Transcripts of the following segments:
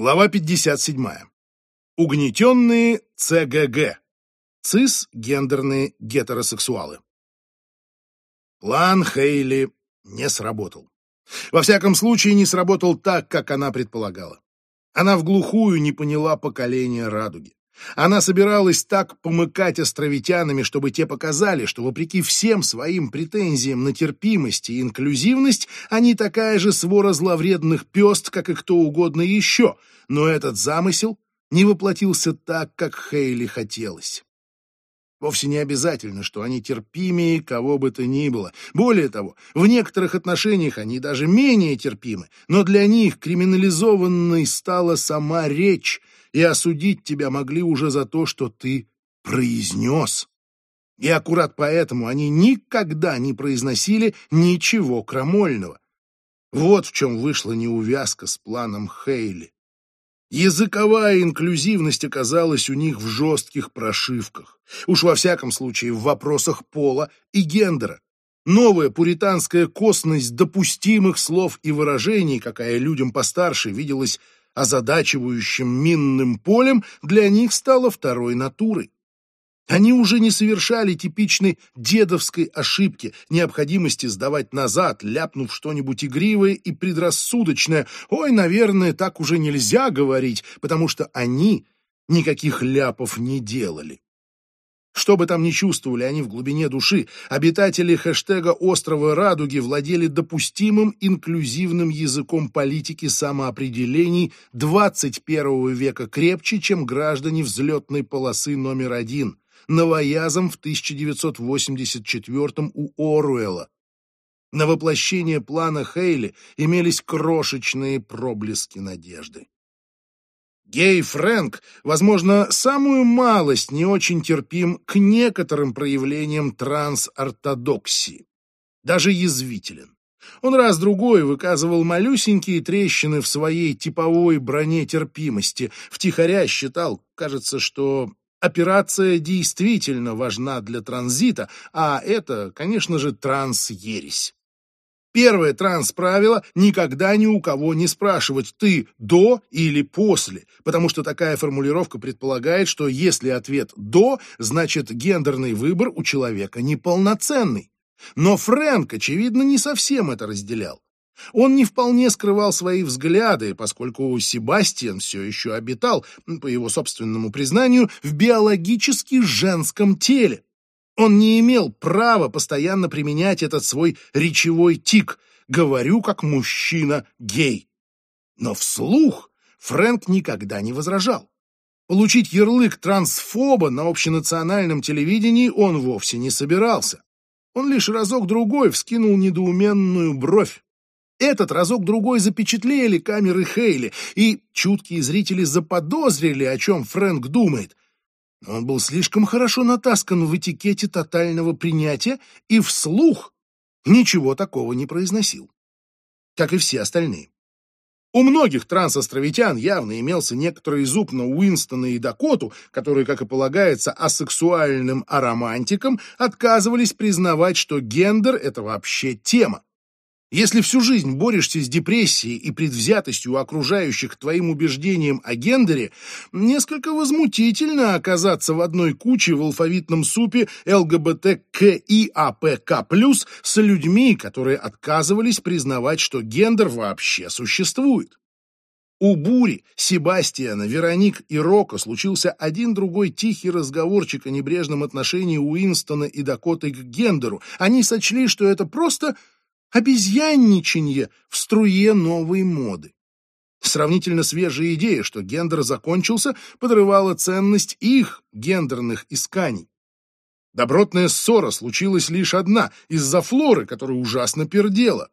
Глава 57. Угнетенные ЦГГ. Цис-гендерные гетеросексуалы. План Хейли не сработал. Во всяком случае, не сработал так, как она предполагала. Она в глухую не поняла поколения радуги. Она собиралась так помыкать островитянами, чтобы те показали, что, вопреки всем своим претензиям на терпимость и инклюзивность, они такая же свора зловредных пест, как и кто угодно еще, но этот замысел не воплотился так, как Хейли хотелось. Вовсе не обязательно, что они терпимее кого бы то ни было. Более того, в некоторых отношениях они даже менее терпимы, но для них криминализованной стала сама речь, и осудить тебя могли уже за то, что ты произнес. И аккурат поэтому они никогда не произносили ничего крамольного. Вот в чем вышла неувязка с планом Хейли. Языковая инклюзивность оказалась у них в жестких прошивках. Уж во всяком случае в вопросах пола и гендера. Новая пуританская косность допустимых слов и выражений, какая людям постарше виделась озадачивающим минным полем, для них стала второй натурой. Они уже не совершали типичной дедовской ошибки, необходимости сдавать назад, ляпнув что-нибудь игривое и предрассудочное. Ой, наверное, так уже нельзя говорить, потому что они никаких ляпов не делали. Что бы там ни чувствовали они в глубине души, обитатели хэштега «Острова Радуги» владели допустимым инклюзивным языком политики самоопределений 21 века крепче, чем граждане взлетной полосы номер один – новоязом в 1984 у Оруэлла. На воплощение плана Хейли имелись крошечные проблески надежды. Гей Фрэнк, возможно, самую малость не очень терпим к некоторым проявлениям трансортодоксии. Даже язвителен. Он раз-другой выказывал малюсенькие трещины в своей типовой броне терпимости. Втихаря считал, кажется, что Операция действительно важна для транзита, а это, конечно же, транс-ересь. Первое транс-правило – никогда ни у кого не спрашивать «ты до или после», потому что такая формулировка предполагает, что если ответ «до», значит гендерный выбор у человека неполноценный. Но Фрэнк, очевидно, не совсем это разделял. Он не вполне скрывал свои взгляды, поскольку Себастьян все еще обитал, по его собственному признанию, в биологически женском теле. Он не имел права постоянно применять этот свой речевой тик «говорю как мужчина гей». Но вслух Фрэнк никогда не возражал. Получить ярлык трансфоба на общенациональном телевидении он вовсе не собирался. Он лишь разок-другой вскинул недоуменную бровь. Этот разок-другой запечатлели камеры Хейли, и чуткие зрители заподозрили, о чем Фрэнк думает. Но он был слишком хорошо натаскан в этикете тотального принятия и вслух ничего такого не произносил. Как и все остальные. У многих трансостровитян явно имелся некоторый зуб на Уинстона и Дакоту, которые, как и полагается, асексуальным аромантикам отказывались признавать, что гендер — это вообще тема. Если всю жизнь борешься с депрессией и предвзятостью окружающих твоим убеждением о гендере, несколько возмутительно оказаться в одной куче в алфавитном супе ЛГБТКИАПК+, с людьми, которые отказывались признавать, что гендер вообще существует. У Бури, Себастьяна, Вероник и Рока случился один другой тихий разговорчик о небрежном отношении Уинстона и Дакоты к гендеру. Они сочли, что это просто обезьянничанье в струе новой моды. Сравнительно свежая идея, что гендер закончился, подрывала ценность их гендерных исканий. Добротная ссора случилась лишь одна, из-за Флоры, которая ужасно пердела.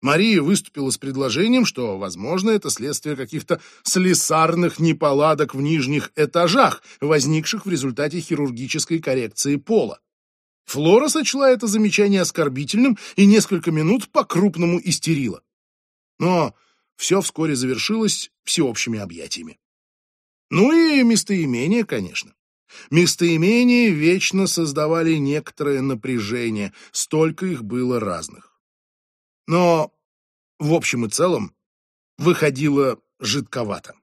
Мария выступила с предложением, что, возможно, это следствие каких-то слесарных неполадок в нижних этажах, возникших в результате хирургической коррекции пола. Флора сочла это замечание оскорбительным и несколько минут по-крупному истерила. Но все вскоре завершилось всеобщими объятиями. Ну и местоимения, конечно. Местоимения вечно создавали некоторое напряжение, столько их было разных. Но в общем и целом выходило жидковато.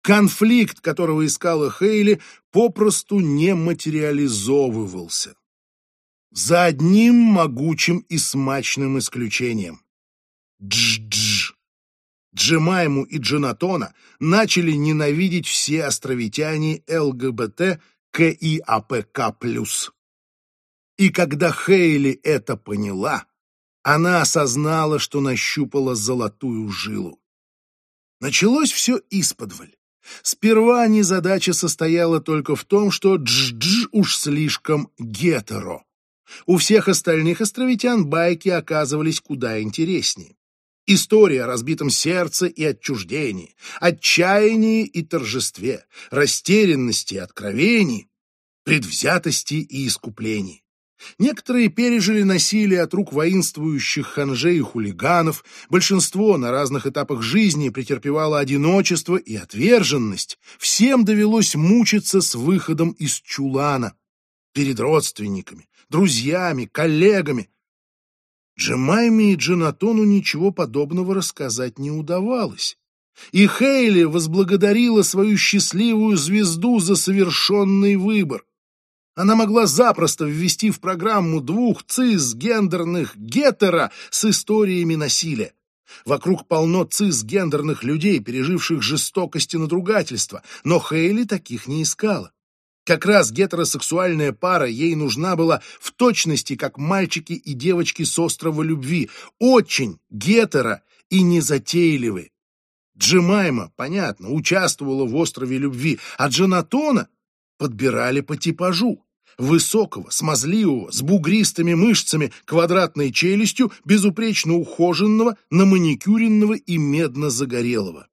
Конфликт, которого искала Хейли, попросту не материализовывался. За одним могучим и смачным исключением. Дж-дж. Джемайму и Джонатона начали ненавидеть все островитяне ЛГБТ КИАПК+. И когда Хейли это поняла, она осознала, что нащупала золотую жилу. Началось все исподволь. Сперва незадача состояла только в том, что Дж-Дж уж слишком гетеро. У всех остальных островитян байки оказывались куда интереснее. История о разбитом сердце и отчуждении, отчаянии и торжестве, растерянности и откровении, предвзятости и искуплении. Некоторые пережили насилие от рук воинствующих ханжей и хулиганов, большинство на разных этапах жизни претерпевало одиночество и отверженность, всем довелось мучиться с выходом из чулана, перед родственниками, друзьями, коллегами. Джемайме и Джонатону ничего подобного рассказать не удавалось. И Хейли возблагодарила свою счастливую звезду за совершенный выбор. Она могла запросто ввести в программу двух цисгендерных гетера с историями насилия. Вокруг полно цисгендерных людей, переживших жестокость и надругательство, но Хейли таких не искала. Как раз гетеросексуальная пара ей нужна была в точности, как мальчики и девочки с острова любви, очень гетеро и незатейливые. Джемайма, понятно, участвовала в острове любви, а Джонатона подбирали по типажу. Высокого, смазливого, с бугристыми мышцами, квадратной челюстью, безупречно ухоженного, наманикюренного и медно-загорелого.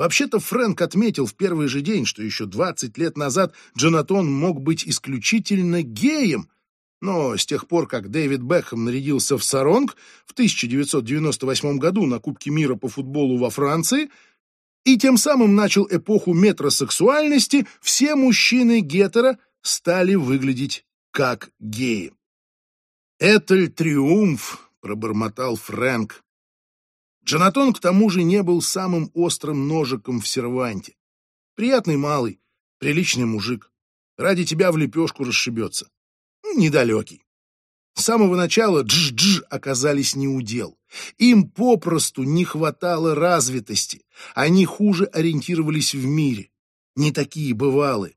Вообще-то Фрэнк отметил в первый же день, что еще 20 лет назад Джонатон мог быть исключительно геем, но с тех пор, как Дэвид Бекхэм нарядился в саронг в 1998 году на Кубке мира по футболу во Франции, и тем самым начал эпоху метросексуальности, все мужчины гетера стали выглядеть как геи. «Этель триумф», — пробормотал Фрэнк. Джонатон к тому же не был самым острым ножиком в серванте. Приятный малый, приличный мужик. Ради тебя в лепешку расшибется. Недалекий. С самого начала дж-дж оказались неудел. Им попросту не хватало развитости. Они хуже ориентировались в мире. Не такие бывалы.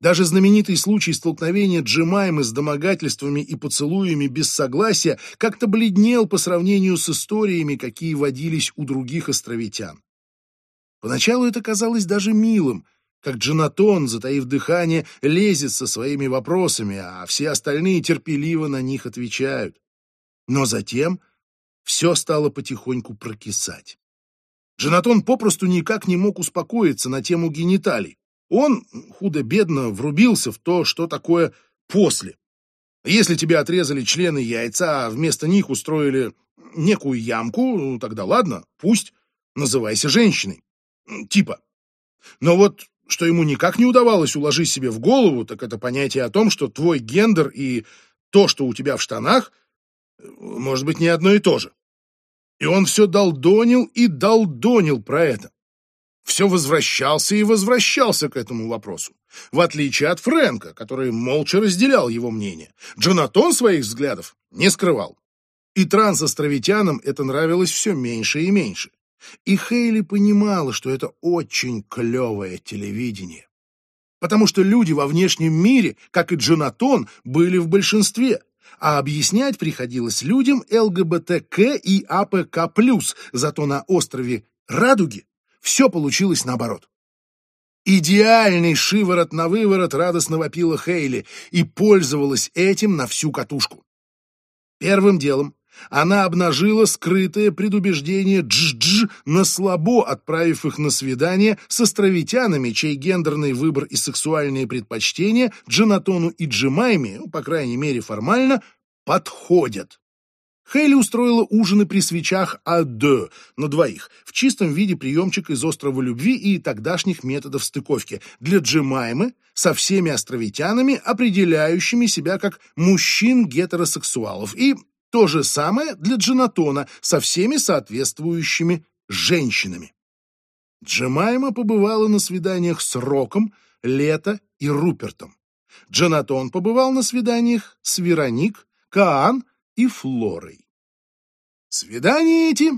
Даже знаменитый случай столкновения Джемаймы с домогательствами и поцелуями без согласия как-то бледнел по сравнению с историями, какие водились у других островитян. Поначалу это казалось даже милым, как Джонатон, затаив дыхание, лезет со своими вопросами, а все остальные терпеливо на них отвечают. Но затем все стало потихоньку прокисать. Джонатон попросту никак не мог успокоиться на тему гениталий. Он худо-бедно врубился в то, что такое «после». Если тебе отрезали члены яйца, а вместо них устроили некую ямку, ну, тогда ладно, пусть, называйся женщиной. Типа. Но вот что ему никак не удавалось уложить себе в голову, так это понятие о том, что твой гендер и то, что у тебя в штанах, может быть не одно и то же. И он все долдонил и долдонил про это все возвращался и возвращался к этому вопросу. В отличие от Фрэнка, который молча разделял его мнение, Джонатон своих взглядов не скрывал. И трансостровитянам это нравилось все меньше и меньше. И Хейли понимала, что это очень клевое телевидение. Потому что люди во внешнем мире, как и Джонатон, были в большинстве, а объяснять приходилось людям ЛГБТКИАПК+, зато на острове Радуги все получилось наоборот. Идеальный шиворот на выворот радостно вопила Хейли и пользовалась этим на всю катушку. Первым делом она обнажила скрытое предубеждение Дж-Дж на слабо, отправив их на свидание с островитянами, чей гендерный выбор и сексуальные предпочтения Джонатону и Джимайме, ну, по крайней мере формально, подходят. Хейли устроила ужины при свечах А2 на двоих, в чистом виде приемчик из острова любви и тогдашних методов стыковки для Джемаймы со всеми островитянами, определяющими себя как мужчин-гетеросексуалов, и то же самое для Джонатона со всеми соответствующими женщинами. Джемайма побывала на свиданиях с Роком, Лето и Рупертом. Джонатон побывал на свиданиях с Вероник, Каан и Флорой. Свидания эти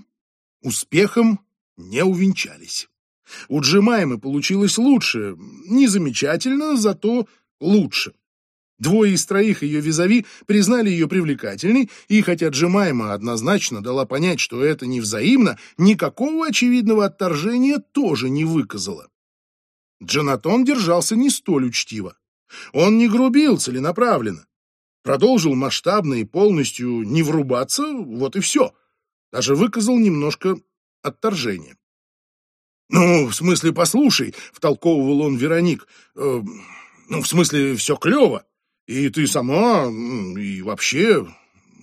успехом не увенчались. У Джемаймы получилось лучше, не замечательно, зато лучше. Двое из троих ее визави признали ее привлекательной, и хотя Джемайма однозначно дала понять, что это не взаимно, никакого очевидного отторжения тоже не выказала. Джонатон держался не столь учтиво. Он не грубил целенаправленно. Продолжил масштабно и полностью не врубаться, вот и все. Даже выказал немножко отторжения. «Ну, в смысле, послушай», — втолковывал он Вероник, э, «ну, в смысле, все клево. И ты сама, и вообще,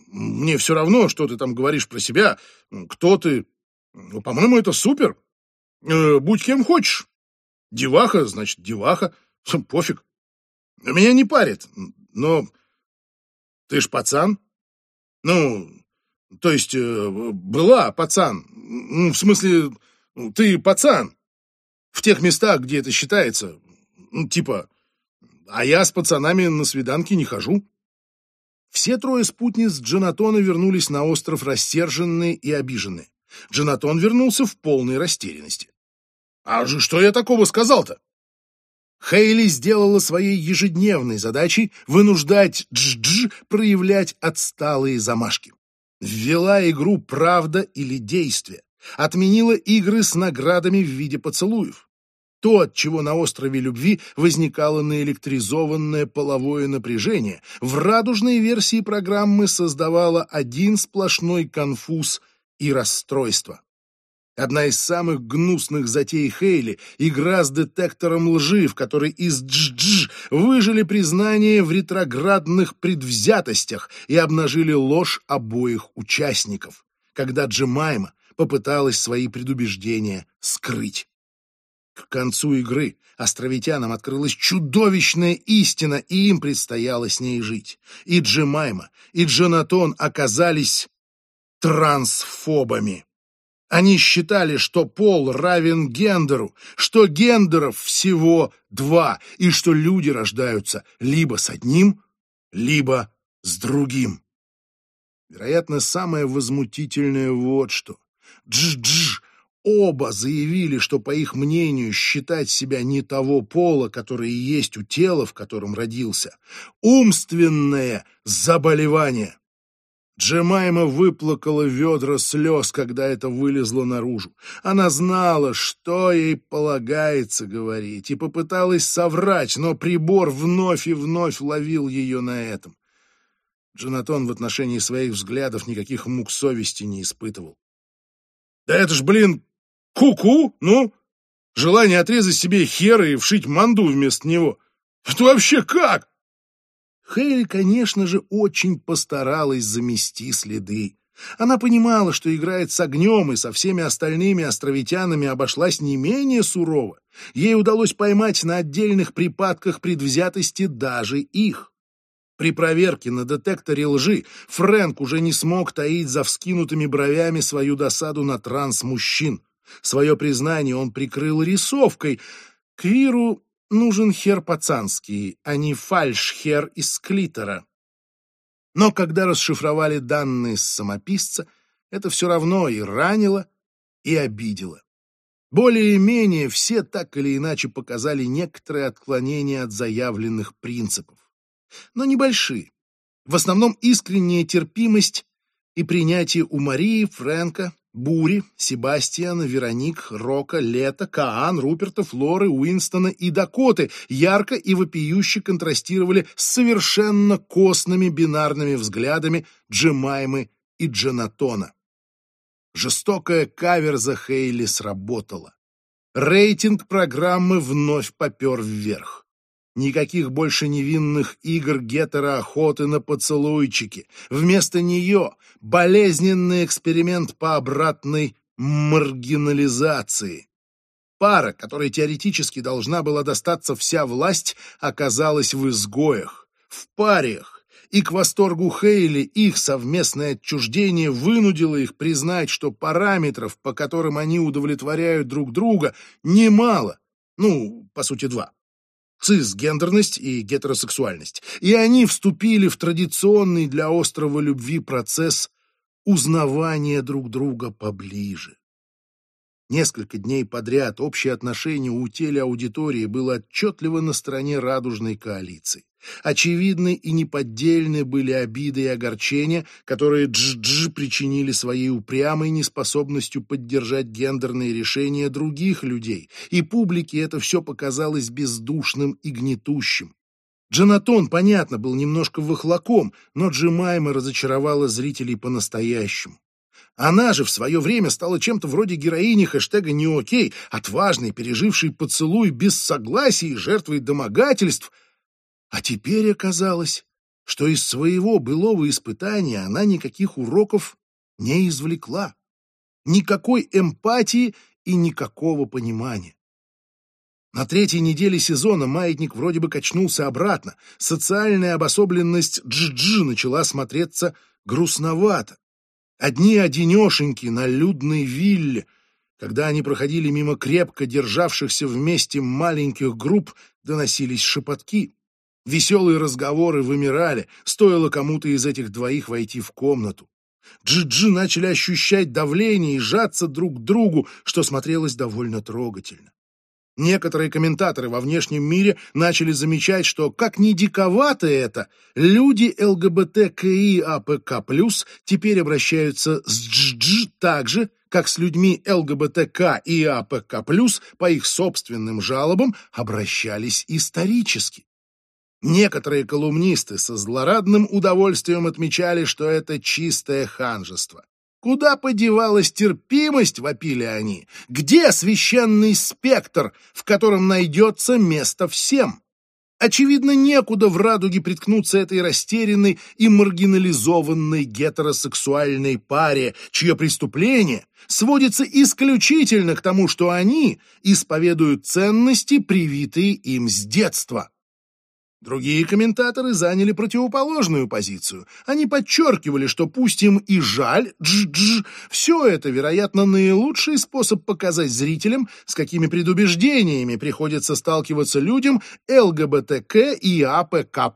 мне все равно, что ты там говоришь про себя, кто ты. Ну, по-моему, это супер. Э, будь кем хочешь. Деваха, значит, деваха. Пофиг. Меня не парит, но ты ж пацан. Ну, то есть, э, была пацан. В смысле, ты пацан. В тех местах, где это считается. Ну, типа, а я с пацанами на свиданки не хожу. Все трое спутниц Джонатона вернулись на остров рассерженные и обиженные. Джонатон вернулся в полной растерянности. «А же что я такого сказал-то?» Хейли сделала своей ежедневной задачей вынуждать Дж-Дж проявлять отсталые замашки. Ввела игру «Правда или действие», отменила игры с наградами в виде поцелуев то, от чего на острове любви возникало наэлектризованное половое напряжение, в радужной версии программы создавало один сплошной конфуз и расстройство. Одна из самых гнусных затей Хейли — игра с детектором лжи, в которой из дж-дж выжили признание в ретроградных предвзятостях и обнажили ложь обоих участников, когда Джемайма попыталась свои предубеждения скрыть. К концу игры островитянам открылась чудовищная истина, и им предстояло с ней жить. И Джемайма, и Джонатон оказались трансфобами. Они считали, что пол равен гендеру, что гендеров всего два, и что люди рождаются либо с одним, либо с другим. Вероятно, самое возмутительное вот что. Дж-дж Оба заявили, что, по их мнению, считать себя не того пола, который есть у тела, в котором родился, умственное заболевание. Джемайма выплакала ведра слез, когда это вылезло наружу. Она знала, что ей полагается говорить, и попыталась соврать, но прибор вновь и вновь ловил ее на этом. Джонатон в отношении своих взглядов никаких мук совести не испытывал. «Да это ж, блин, Ку-ку, ну? Желание отрезать себе хер и вшить манду вместо него. Это вообще как? Хейли, конечно же, очень постаралась замести следы. Она понимала, что играет с огнем и со всеми остальными островитянами обошлась не менее сурово. Ей удалось поймать на отдельных припадках предвзятости даже их. При проверке на детекторе лжи Фрэнк уже не смог таить за вскинутыми бровями свою досаду на транс-мужчин. Свое признание он прикрыл рисовкой. Квиру нужен хер пацанский, а не фальш-хер из клитора. Но когда расшифровали данные с самописца, это все равно и ранило, и обидело. Более-менее все так или иначе показали некоторые отклонения от заявленных принципов. Но небольшие. В основном искренняя терпимость и принятие у Марии, Фрэнка, Бури, Себастьяна, Вероник, Рока, Лето, Каан, Руперта, Флоры, Уинстона и Дакоты ярко и вопиюще контрастировали с совершенно костными бинарными взглядами Джемаймы и Джанатона. Жестокая каверза Хейли сработала. Рейтинг программы вновь попер вверх. Никаких больше невинных игр гетероохоты на поцелуйчики. Вместо нее болезненный эксперимент по обратной маргинализации. Пара, которой теоретически должна была достаться вся власть, оказалась в изгоях, в париях, и к восторгу Хейли их совместное отчуждение вынудило их признать, что параметров, по которым они удовлетворяют друг друга, немало. Ну, по сути, два. Цисгендерность и гетеросексуальность. И они вступили в традиционный для острова любви процесс узнавания друг друга поближе. Несколько дней подряд общее отношение у телеаудитории было отчетливо на стороне радужной коалиции. Очевидны и неподдельны были обиды и огорчения, которые Дж-Дж причинили своей упрямой неспособностью поддержать гендерные решения других людей, и публике это все показалось бездушным и гнетущим. Джонатон, понятно, был немножко выхлаком, но Джимайма разочаровала зрителей по-настоящему. Она же в свое время стала чем-то вроде героини хэштега «Не окей», отважной, пережившей поцелуй без согласия и жертвой домогательств. А теперь оказалось, что из своего былого испытания она никаких уроков не извлекла. Никакой эмпатии и никакого понимания. На третьей неделе сезона маятник вроде бы качнулся обратно. Социальная обособленность Джи-Джи начала смотреться грустновато. Одни одинешеньки на людной вилле, когда они проходили мимо крепко державшихся вместе маленьких групп, доносились шепотки. Веселые разговоры вымирали, стоило кому-то из этих двоих войти в комнату. Джи-Джи начали ощущать давление и сжаться друг к другу, что смотрелось довольно трогательно. Некоторые комментаторы во внешнем мире начали замечать, что, как ни диковато это, люди ЛГБТКИАПК+, теперь обращаются с ДЖ так же, как с людьми ЛГБТК и по их собственным жалобам, обращались исторически. Некоторые колумнисты со злорадным удовольствием отмечали, что это чистое ханжество. Куда подевалась терпимость, вопили они? Где священный спектр, в котором найдется место всем? Очевидно, некуда в радуге приткнуться этой растерянной и маргинализованной гетеросексуальной паре, чье преступление сводится исключительно к тому, что они исповедуют ценности, привитые им с детства. Другие комментаторы заняли противоположную позицию. Они подчеркивали, что пусть им и жаль, дж-дж, все это, вероятно, наилучший способ показать зрителям, с какими предубеждениями приходится сталкиваться людям ЛГБТКИАПК+.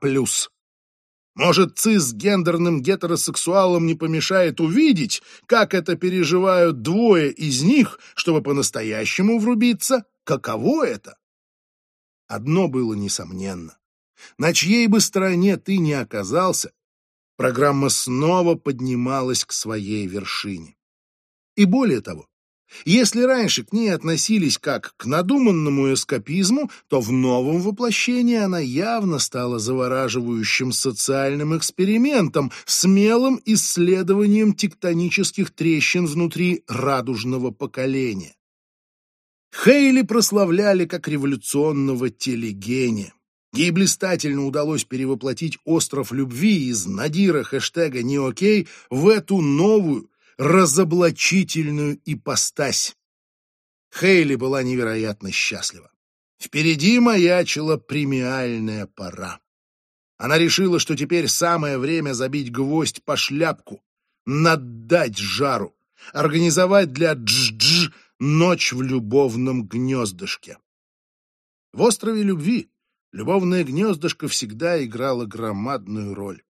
Может, цисгендерным гетеросексуалам не помешает увидеть, как это переживают двое из них, чтобы по-настоящему врубиться, каково это? Одно было несомненно. На чьей бы стороне ты ни оказался, программа снова поднималась к своей вершине. И более того, если раньше к ней относились как к надуманному эскапизму, то в новом воплощении она явно стала завораживающим социальным экспериментом, смелым исследованием тектонических трещин внутри радужного поколения. Хейли прославляли как революционного телегения. Ей блистательно удалось перевоплотить остров любви из надира хэштега «Не окей» в эту новую, разоблачительную ипостась. Хейли была невероятно счастлива. Впереди маячила премиальная пора. Она решила, что теперь самое время забить гвоздь по шляпку, наддать жару, организовать для Дж-Дж ночь в любовном гнездышке. В острове любви любовное гнездышко всегда играло громадную роль.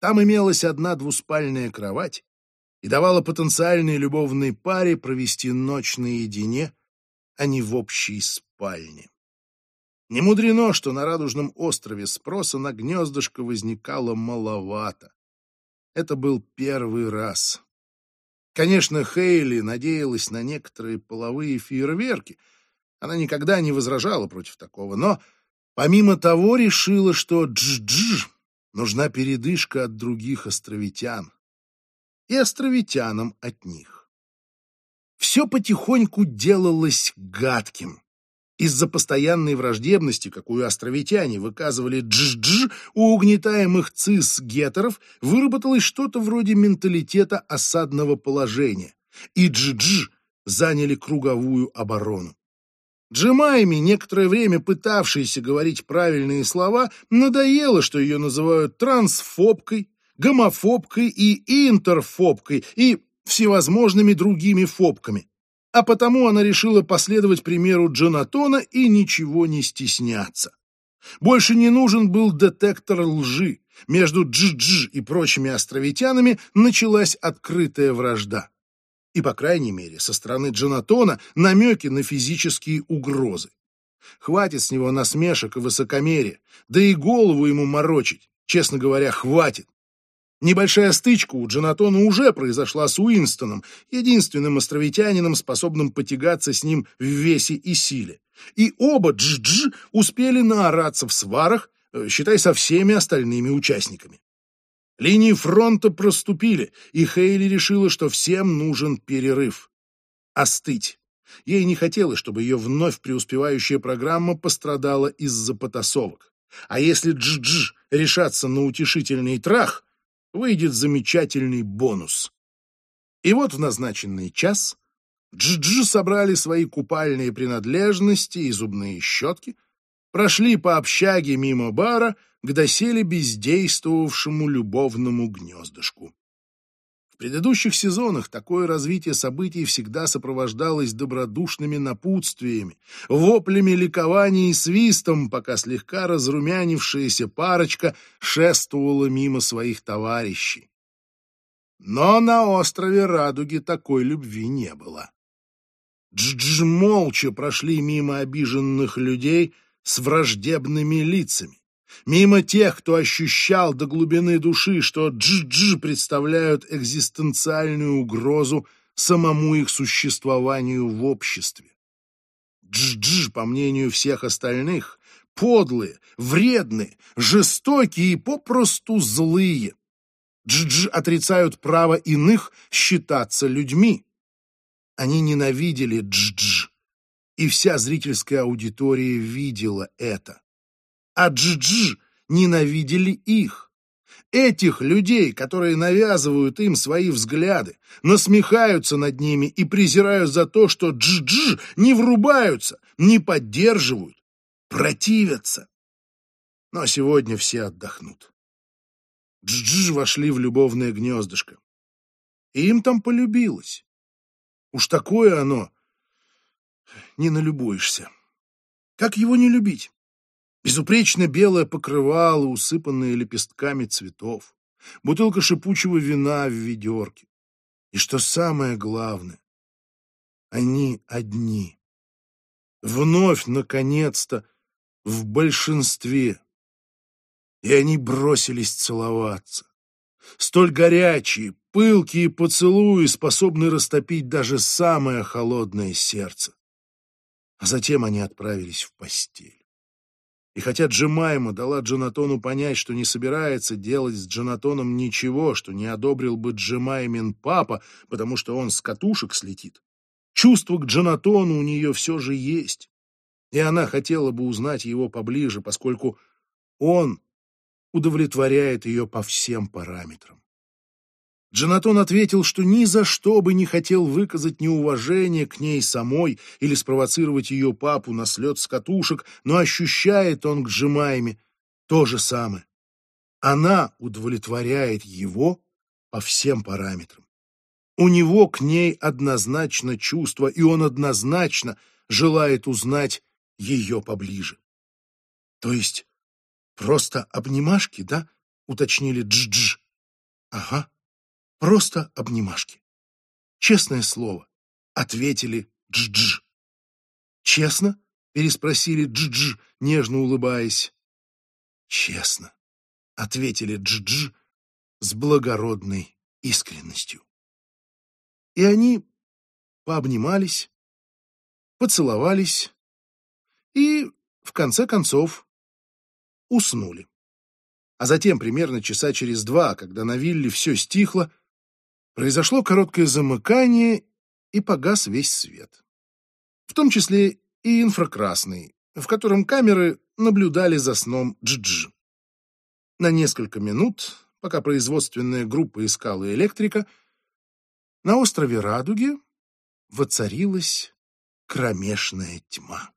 Там имелась одна двуспальная кровать и давала потенциальной любовной паре провести ночь наедине, а не в общей спальне. Не мудрено, что на Радужном острове спроса на гнездышко возникало маловато. Это был первый раз. Конечно, Хейли надеялась на некоторые половые фейерверки. Она никогда не возражала против такого, но Помимо того, решила, что Дж-Дж нужна передышка от других островитян и островитянам от них. Все потихоньку делалось гадким. Из-за постоянной враждебности, какую островитяне выказывали Дж-Дж, у угнетаемых цис-гетеров выработалось что-то вроде менталитета осадного положения, и Дж-Дж заняли круговую оборону. Джемайми, некоторое время пытавшейся говорить правильные слова, надоело, что ее называют трансфобкой, гомофобкой и интерфобкой и всевозможными другими фобками. А потому она решила последовать примеру Джонатона и ничего не стесняться. Больше не нужен был детектор лжи. Между Джидж и прочими островитянами началась открытая вражда. И, по крайней мере, со стороны Джонатона намеки на физические угрозы. Хватит с него насмешек и высокомерия, да и голову ему морочить. Честно говоря, хватит. Небольшая стычка у Джонатона уже произошла с Уинстоном, единственным островитянином, способным потягаться с ним в весе и силе. И оба Дж-Дж успели наораться в сварах, э, считай, со всеми остальными участниками. Линии фронта проступили, и Хейли решила, что всем нужен перерыв. Остыть. Ей не хотелось, чтобы ее вновь преуспевающая программа пострадала из-за потасовок. А если Дж-Дж решаться на утешительный трах, выйдет замечательный бонус. И вот в назначенный час Дж-Дж собрали свои купальные принадлежности и зубные щетки, прошли по общаге мимо бара к доселе бездействовавшему любовному гнездышку. В предыдущих сезонах такое развитие событий всегда сопровождалось добродушными напутствиями, воплями ликования и свистом, пока слегка разрумянившаяся парочка шествовала мимо своих товарищей. Но на острове Радуги такой любви не было. Дж-Дж молча прошли мимо обиженных людей с враждебными лицами мимо тех, кто ощущал до глубины души, что Дж-Дж представляют экзистенциальную угрозу самому их существованию в обществе. Дж-Дж, по мнению всех остальных, подлые, вредные, жестокие и попросту злые. Дж-Дж отрицают право иных считаться людьми. Они ненавидели Дж-Дж, и вся зрительская аудитория видела это а Джидж ненавидели их. Этих людей, которые навязывают им свои взгляды, насмехаются над ними и презирают за то, что Джидж не врубаются, не поддерживают, противятся. Но сегодня все отдохнут. Джидж вошли в любовное гнездышко. И им там полюбилось. Уж такое оно не налюбуешься. Как его не любить? Безупречно белое покрывало, усыпанное лепестками цветов, бутылка шипучего вина в ведерке. И что самое главное, они одни. Вновь, наконец-то, в большинстве. И они бросились целоваться. Столь горячие, пылкие поцелуи способны растопить даже самое холодное сердце. А затем они отправились в постель. И хотя Джемайма дала Джонатону понять, что не собирается делать с Джонатоном ничего, что не одобрил бы Джемаймин папа, потому что он с катушек слетит, чувство к Джонатону у нее все же есть. И она хотела бы узнать его поближе, поскольку он удовлетворяет ее по всем параметрам. Джонатон ответил, что ни за что бы не хотел выказать неуважение к ней самой или спровоцировать ее папу на слет с катушек, но ощущает он к Джемайме то же самое. Она удовлетворяет его по всем параметрам. У него к ней однозначно чувство, и он однозначно желает узнать ее поближе. То есть просто обнимашки, да? Уточнили Дж-Дж. Ага. Просто обнимашки. Честное слово, ответили Дж-Дж. Честно? переспросили Дж-Дж, нежно улыбаясь. Честно, ответили Дж-Дж с благородной искренностью. И они пообнимались, поцеловались и, в конце концов, уснули. А затем, примерно часа через два, когда на вилле все стихло, Произошло короткое замыкание, и погас весь свет. В том числе и инфракрасный, в котором камеры наблюдали за сном Джидж. На несколько минут, пока производственная группа искала электрика, на острове Радуги воцарилась кромешная тьма.